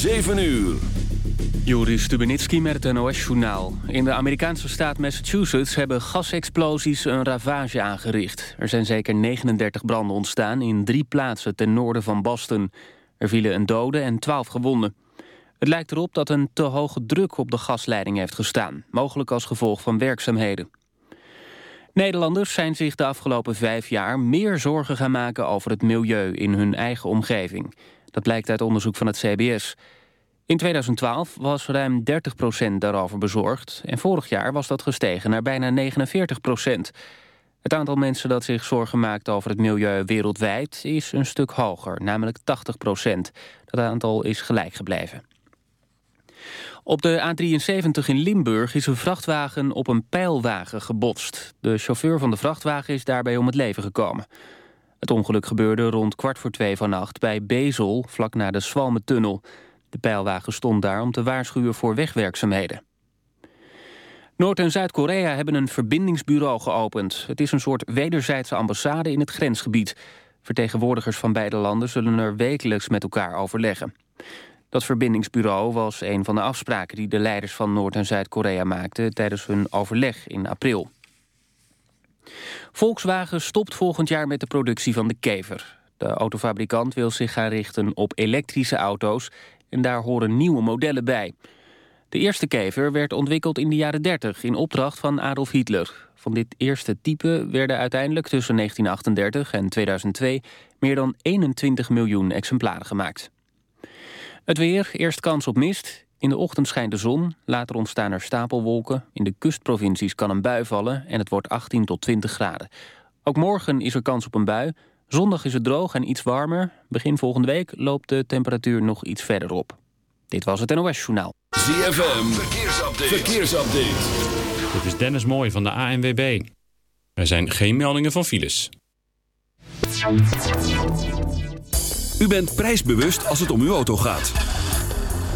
7 uur. Joris Stubenitski met het NOS-journaal. In de Amerikaanse staat Massachusetts hebben gasexplosies een ravage aangericht. Er zijn zeker 39 branden ontstaan in drie plaatsen ten noorden van Boston. Er vielen een dode en 12 gewonden. Het lijkt erop dat een te hoge druk op de gasleiding heeft gestaan. Mogelijk als gevolg van werkzaamheden. Nederlanders zijn zich de afgelopen vijf jaar meer zorgen gaan maken over het milieu in hun eigen omgeving. Dat blijkt uit onderzoek van het CBS. In 2012 was ruim 30% daarover bezorgd... en vorig jaar was dat gestegen naar bijna 49% Het aantal mensen dat zich zorgen maakt over het milieu wereldwijd... is een stuk hoger, namelijk 80% Dat aantal is gelijk gebleven. Op de A73 in Limburg is een vrachtwagen op een pijlwagen gebotst. De chauffeur van de vrachtwagen is daarbij om het leven gekomen. Het ongeluk gebeurde rond kwart voor twee vannacht bij Bezel, vlak na de Swalmentunnel. De pijlwagen stond daar om te waarschuwen voor wegwerkzaamheden. Noord- en Zuid-Korea hebben een verbindingsbureau geopend. Het is een soort wederzijdse ambassade in het grensgebied. Vertegenwoordigers van beide landen zullen er wekelijks met elkaar overleggen. Dat verbindingsbureau was een van de afspraken die de leiders van Noord- en Zuid-Korea maakten tijdens hun overleg in april. Volkswagen stopt volgend jaar met de productie van de kever. De autofabrikant wil zich gaan richten op elektrische auto's en daar horen nieuwe modellen bij. De eerste kever werd ontwikkeld in de jaren 30 in opdracht van Adolf Hitler. Van dit eerste type werden uiteindelijk tussen 1938 en 2002 meer dan 21 miljoen exemplaren gemaakt. Het weer, eerst kans op mist. In de ochtend schijnt de zon, later ontstaan er stapelwolken. In de kustprovincies kan een bui vallen en het wordt 18 tot 20 graden. Ook morgen is er kans op een bui. Zondag is het droog en iets warmer. Begin volgende week loopt de temperatuur nog iets verder op. Dit was het NOS Journaal. ZFM, verkeersupdate. verkeersupdate. Dit is Dennis Mooij van de ANWB. Er zijn geen meldingen van files. U bent prijsbewust als het om uw auto gaat.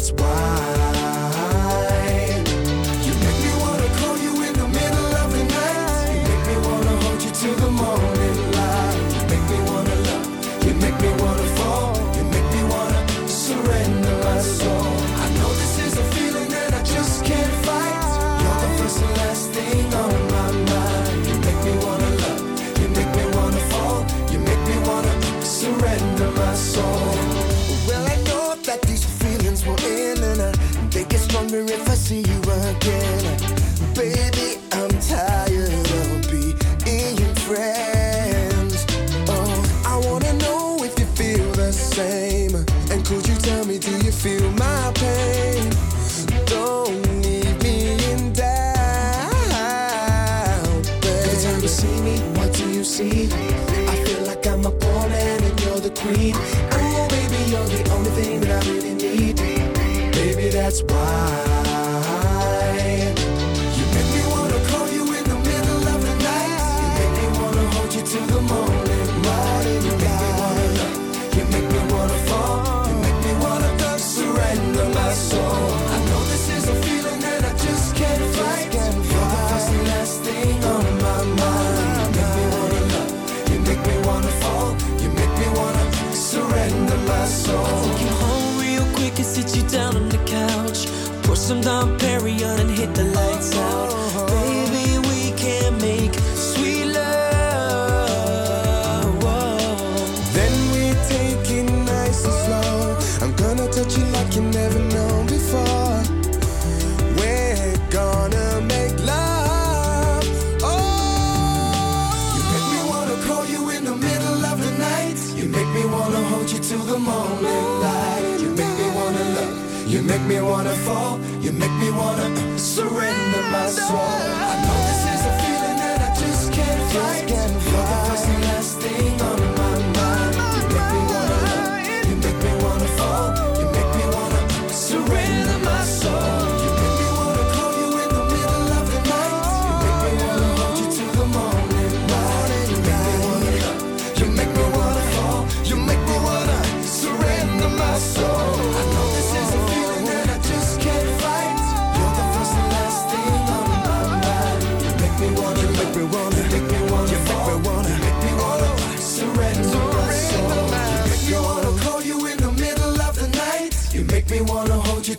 that's why. long mirror if I see you again. down on the couch, pour some Dom Perignon and hit the lights out. really wanna surrender my soul.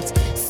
It's.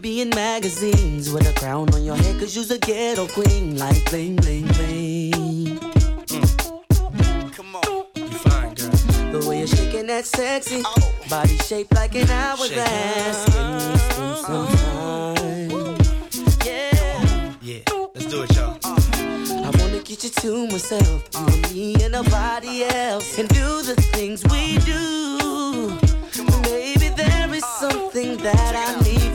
Be in magazines with a crown on your head, cause you's a ghetto queen. Like bling, bling, bling. Come on. You fine, girl. The way you're shaking that sexy oh. body shaped like an hourglass. Can we some time? Yeah. Yeah, let's do it, y'all. I wanna get you to myself, and me and nobody else, and do the things we do. Baby, there is something that I need from you. Baby,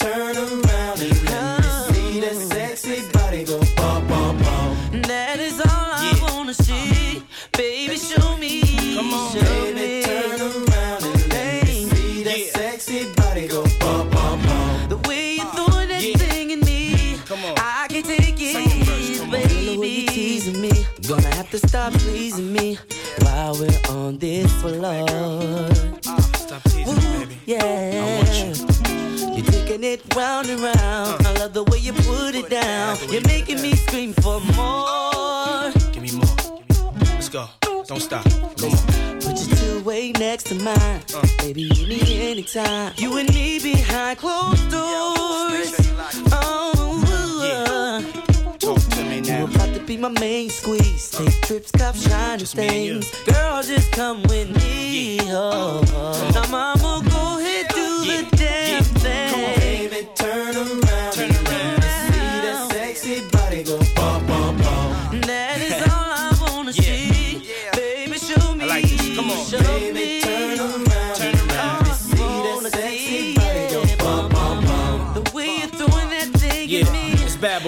turn around and let me see that sexy body go bump, bump, bump. That is all I wanna see. Baby, show me. Come on, show Baby, me. turn around and let me see that sexy body go bump, bump, bump. The way you throw that thing in me, Come on. I can take Second verse, it, come on. baby. The way you teasing me, gonna have to stop pleasing me while we're on this floor. Stop teasing me, baby. Yeah, round and round. I love the way you put it down. You're making me scream for more. Give me more. Let's go. Don't stop. Come on. Put your two way next to mine. Uh. Baby, you need me anytime. You and me behind closed doors. Oh, uh. Talk to me you now. about to be my main squeeze. Uh. Take trips, cop shiny things. Girl, just come with me. Oh, oh. Now, mama, go ahead,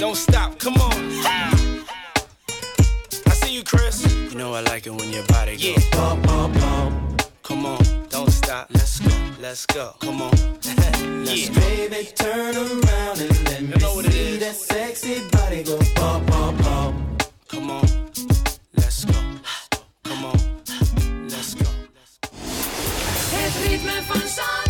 Don't stop. Come on. I see you, Chris. You know I like it when your body goes. Yeah. Bum, bum, bum. Come on. Don't stop. Let's go. Let's go. Come on. let's yeah. Baby, turn around and let me know what it see is. that sexy body go bum, bum, bum. Come on. Let's go. Come on. Let's go. Het ritme van Zandvoort.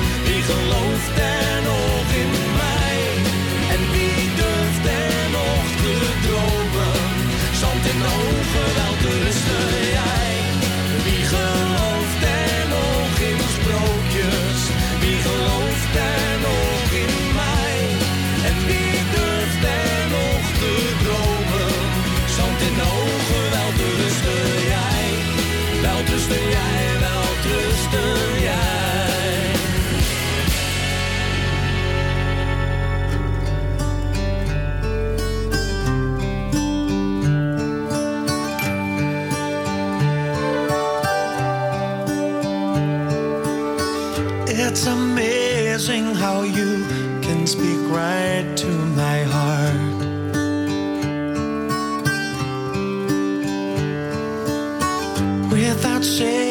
gelooft er nog in mij? En wie durft er nog te dromen? Zand in ogen, wel te rusten jij. Wie gelooft er nog in sprookjes? Wie gelooft er nog in mij? En wie durft er nog te dromen? Zand in ogen, wel te jij. Wel te jij. It's amazing how you can speak right to my heart. Without saying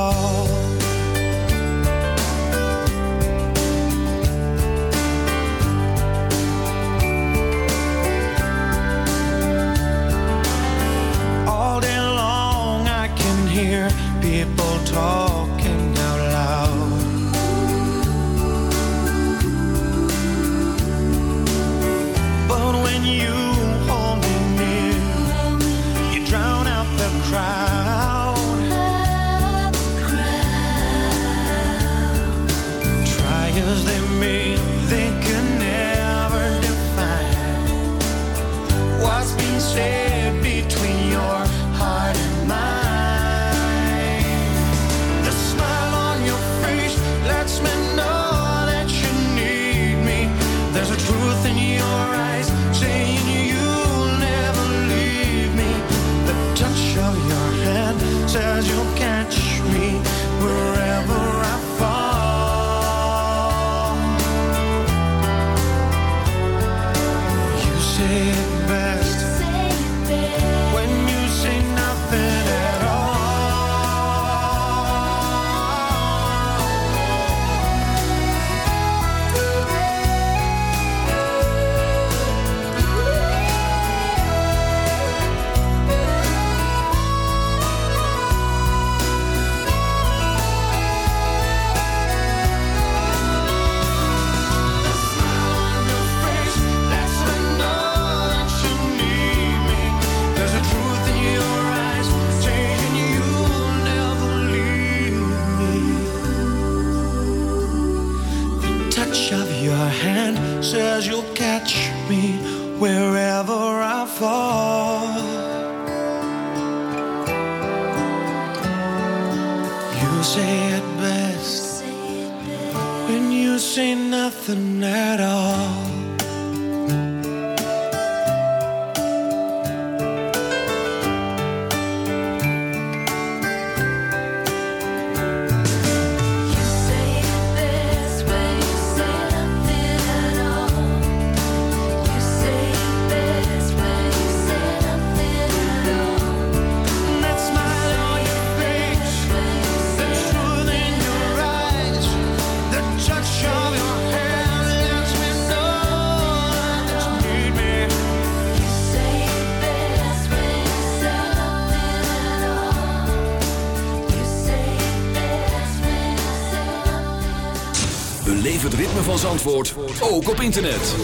het ritme van Zandvoort ook op internet.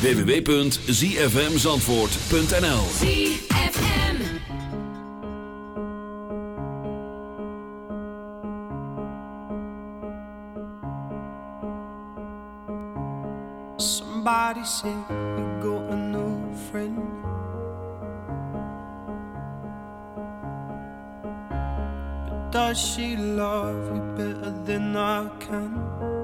www.zfmzandvoort.nl ZFM Somebody said we got a new friend But does she love you better than I can?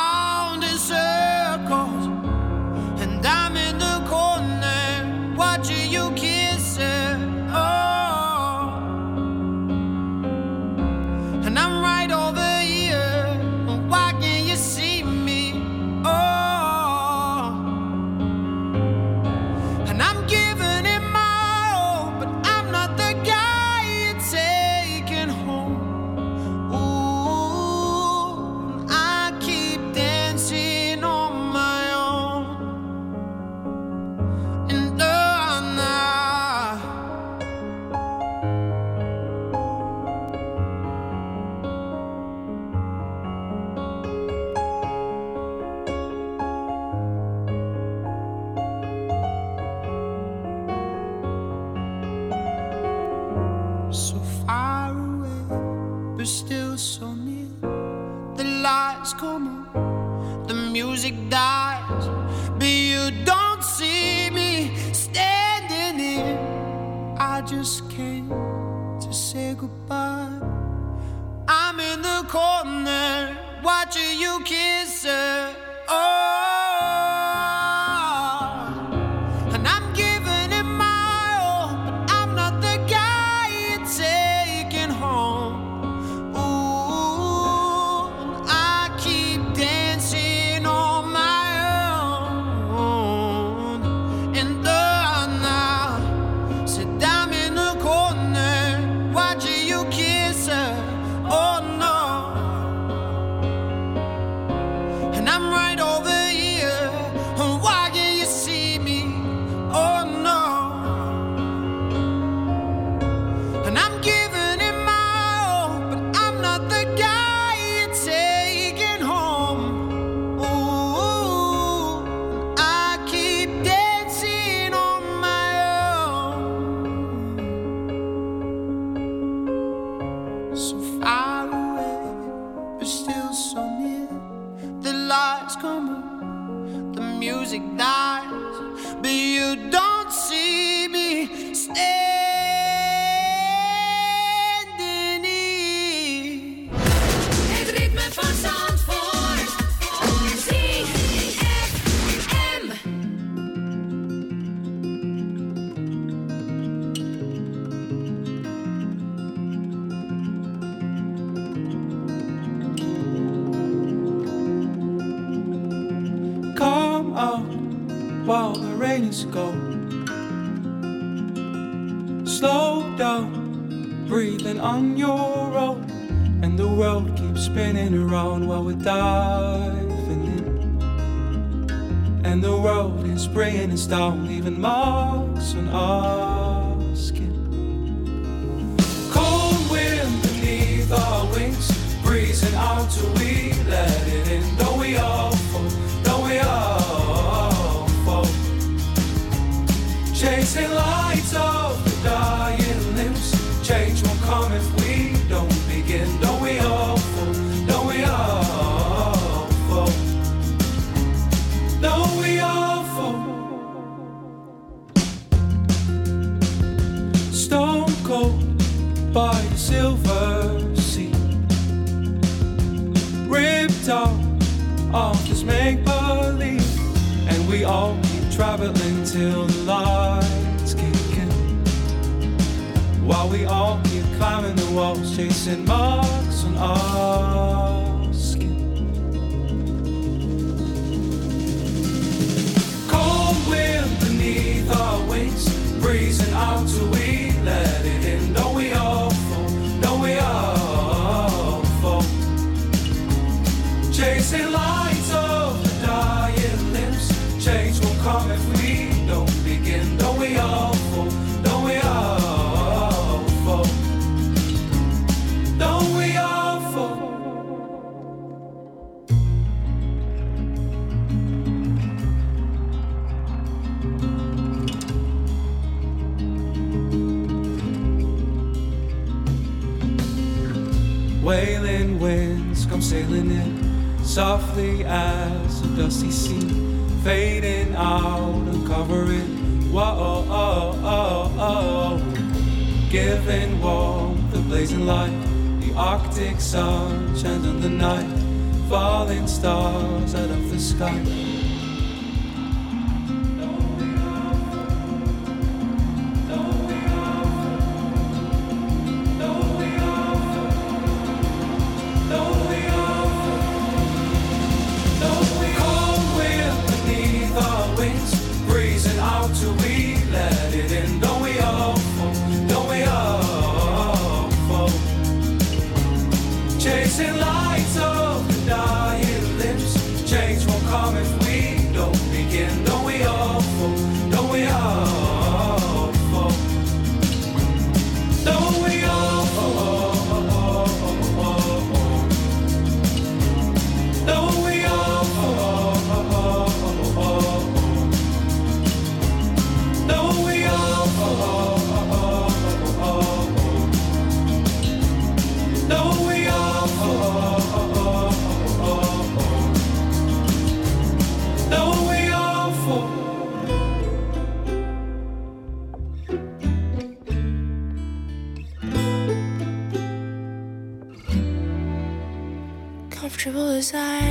Comfortable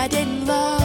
I didn't love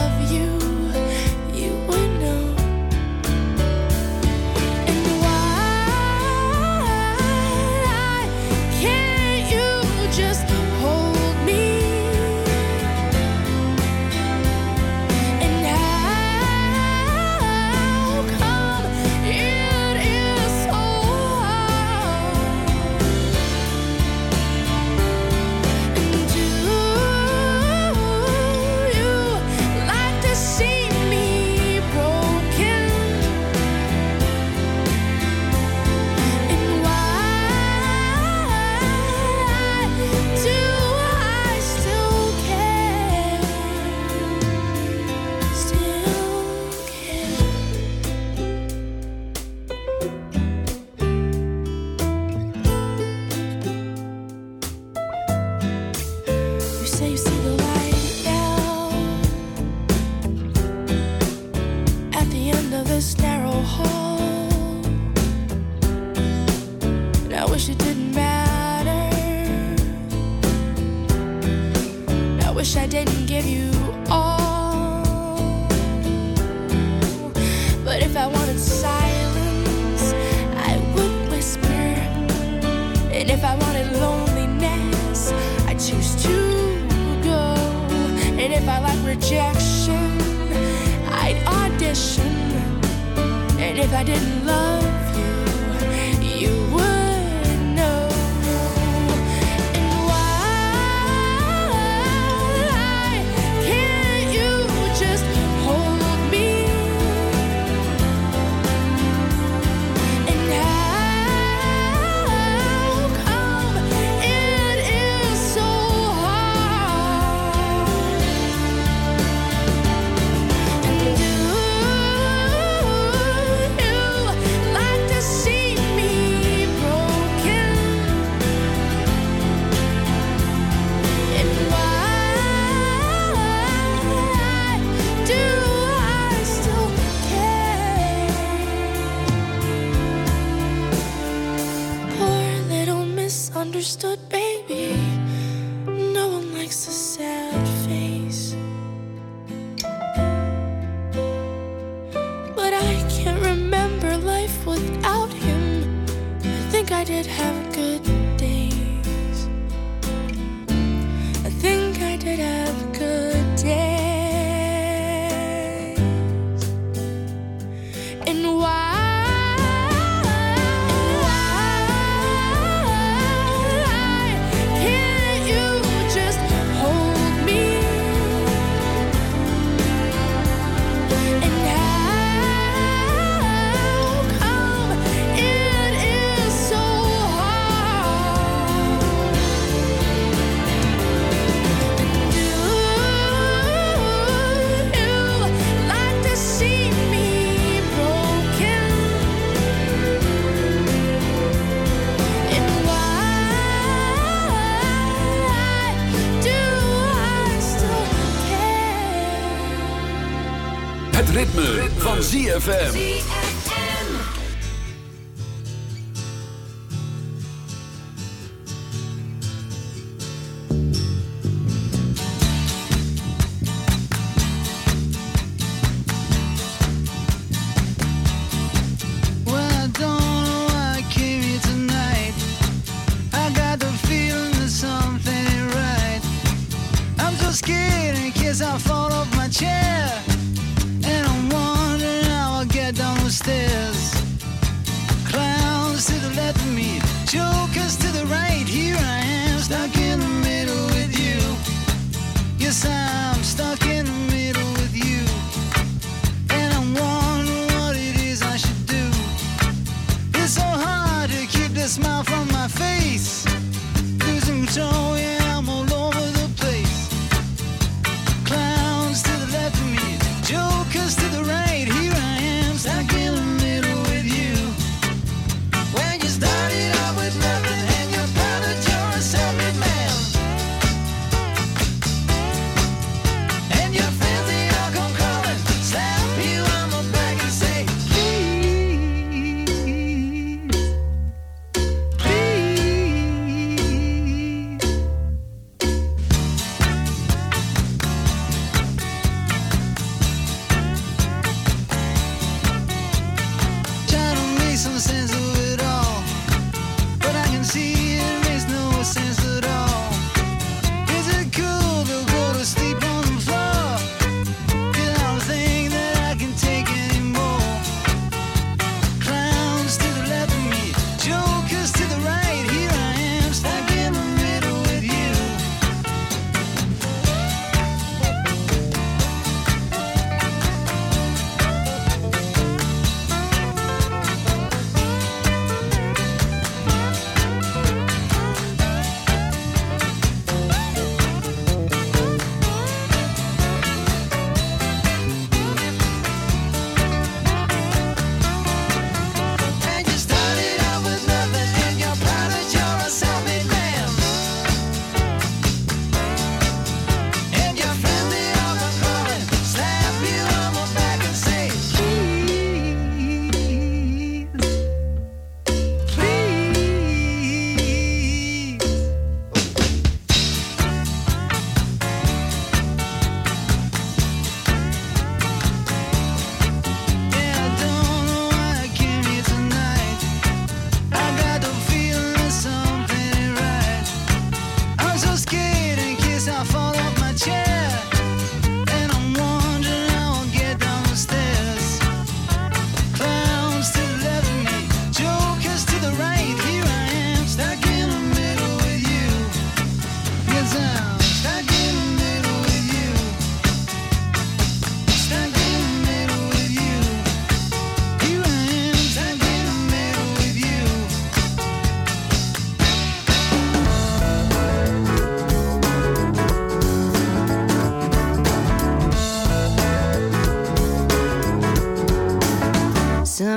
ZFM.